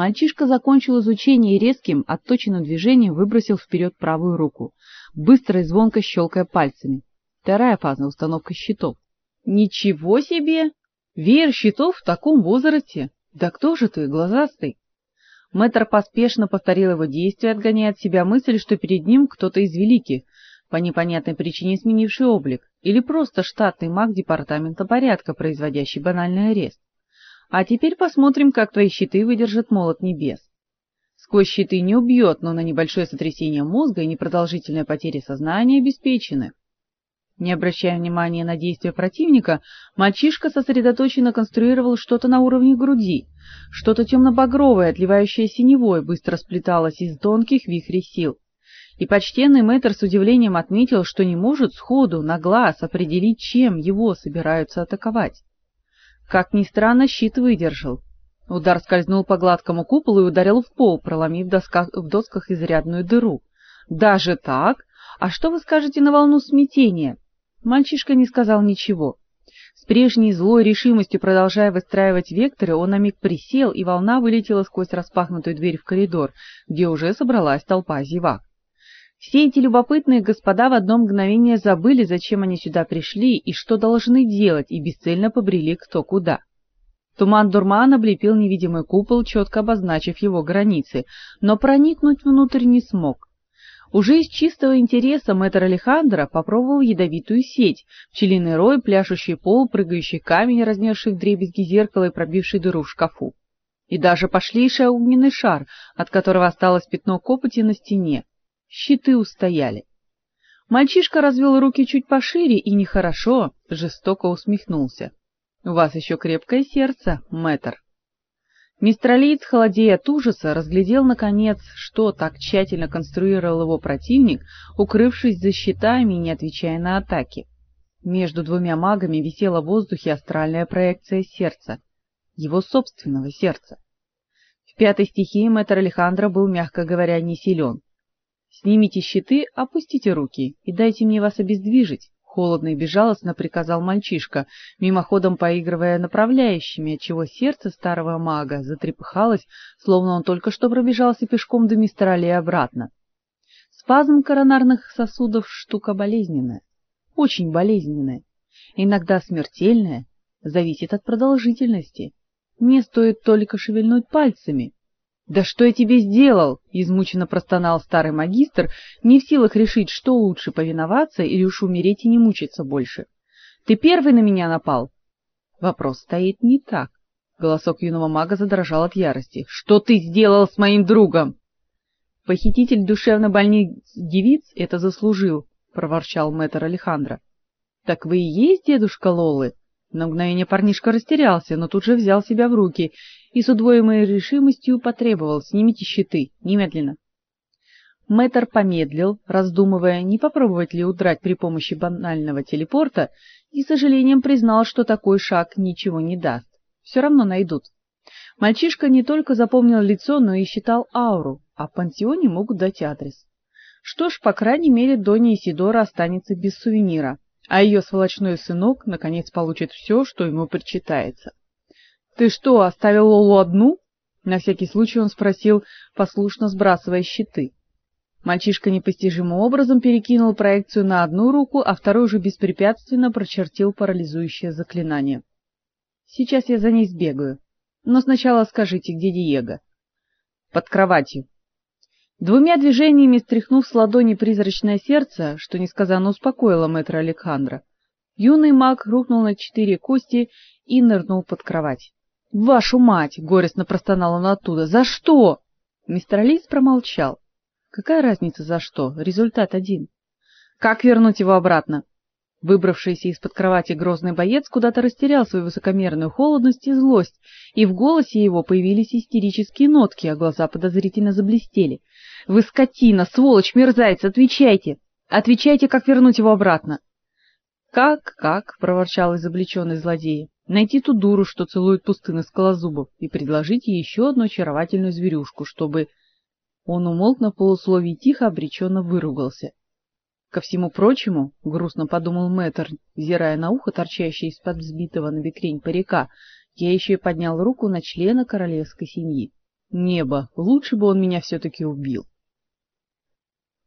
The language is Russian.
Мальчишка закончил изучение и резким, отточенным движением выбросил вперед правую руку, быстро и звонко щелкая пальцами. Вторая фаза установка щитов. Ничего себе! Веер щитов в таком возрасте. Да кто же ты, глазастый? Мэтр поспешно повторил его действия, отгоняя от себя мысль, что перед ним кто-то из великих, по непонятной причине сменивший облик, или просто штатный маг департамента порядка, производящий банальный арест. А теперь посмотрим, как твои щиты выдержат молот небес. Сквозь щиты не убьет, но на небольшое сотрясение мозга и непродолжительная потеря сознания обеспечены. Не обращая внимания на действия противника, мальчишка сосредоточенно конструировал что-то на уровне груди, что-то темно-багровое, отливающее синевой, быстро сплеталось из тонких вихрей сил. И почтенный мэтр с удивлением отметил, что не может сходу на глаз определить, чем его собираются атаковать. Как ни странно, щит выдержал. Удар скользнул по гладкому куполу и ударил в пол, проломив доска... в досках изрядную дыру. Даже так? А что вы скажете на волну смятения? Мальчишка не сказал ничего. С прежней злой решимостью продолжая выстраивать векторы, он на миг присел, и волна вылетела сквозь распахнутую дверь в коридор, где уже собралась толпа зевак. Все эти любопытные господа в одно мгновение забыли, зачем они сюда пришли и что должны делать, и бесцельно побрели кто куда. Туман дурман облепил невидимый купол, четко обозначив его границы, но проникнуть внутрь не смог. Уже из чистого интереса мэтр Алехандро попробовал ядовитую сеть, пчелиный рой, пляшущий пол, прыгающий камень, разнесший вдребезги зеркало и пробивший дыру в шкафу. И даже пошлейший огненный шар, от которого осталось пятно копоти на стене. Щиты устояли. Мальчишка развел руки чуть пошире и нехорошо, жестоко усмехнулся. — У вас еще крепкое сердце, мэтр. Мистралиец, холодея от ужаса, разглядел, наконец, что так тщательно конструировал его противник, укрывшись за щитами и не отвечая на атаки. Между двумя магами висела в воздухе астральная проекция сердца, его собственного сердца. В пятой стихии мэтр Алехандро был, мягко говоря, не силен. «Снимите щиты, опустите руки и дайте мне вас обездвижить», холодно и безжалостно приказал мальчишка, мимоходом поигрывая направляющими, отчего сердце старого мага затрепыхалось, словно он только что пробежался пешком до Мистрали и обратно. Спазм коронарных сосудов штука болезненная, очень болезненная, иногда смертельная, зависит от продолжительности. Мне стоит только шевельнуть пальцами, да что я тебе сделал? измученно простонал старый магистр, не в силах решить, что лучше повиноваться или уж умереть и не мучиться больше. Ты первый на меня напал. Вопрос стоит не так. Голосок юного мага задрожал от ярости. Что ты сделал с моим другом? Похититель душевно больных девиц это заслужил, проворчал мэтр Алехандро. Так вы и есть дедушка Лолы? На мгновение парнишка растерялся, но тут же взял себя в руки и с удвоенной решимостью потребовал: "Снимите щиты, немедленно". Мэтр помедлил, раздумывая, не попробовать ли удрать при помощи банального телепорта, и с сожалением признал, что такой шаг ничего не даст. Все равно найдут. Мальчишка не только запомнил лицо, но и считал ауру, а в пансионе могут дать адрес. Что ж, по крайней мере, Доня Исидора останется без сувенира а ее сволочной сынок наконец получит все, что ему причитается. Ты что, оставил Лолу одну? На всякий случай он спросил, послушно сбрасывая щиты. Мальчишка непостижимым образом перекинул проекцию на одну руку, а второй уже беспрепятственно прочертил парализующее заклинание. Сейчас я за ней сбегаю. Но сначала скажите, где Диего? Под кроватью. Двумя движениями стряхнув с ладони призрачное сердце, что несказанно успокоило мэтра Александра, юный маг рухнул на четыре кости и нырнул под кровать. "Вашу мать!" горестно простонал он оттуда. "За что?" Мистер Алис промолчал. Какая разница за что? Результат один. Как вернуть его обратно? Выбравшийся из-под кровати грозный боец куда-то растерял свою высокомерную холодность и злость, и в голосе его появились истерические нотки, а глаза подозрительно заблестели. Вы скотина, сволочь, мерзавец, отвечайте. Отвечайте, как вернуть его обратно. Как, как, проворчал изобличенный злодей. Найти ту дуру, что целует пустыны скалозубов, и предложить ей еще одну очаровательную зверюшку, чтобы Он умолк на полусловии тихо обреченно выругался. Ко всему прочему, грустно подумал мэтр, взирая на ухо, торчащее из-под взбитого на бекрень парика, я еще и поднял руку на члена королевской семьи. Небо, лучше бы он меня все таки убил.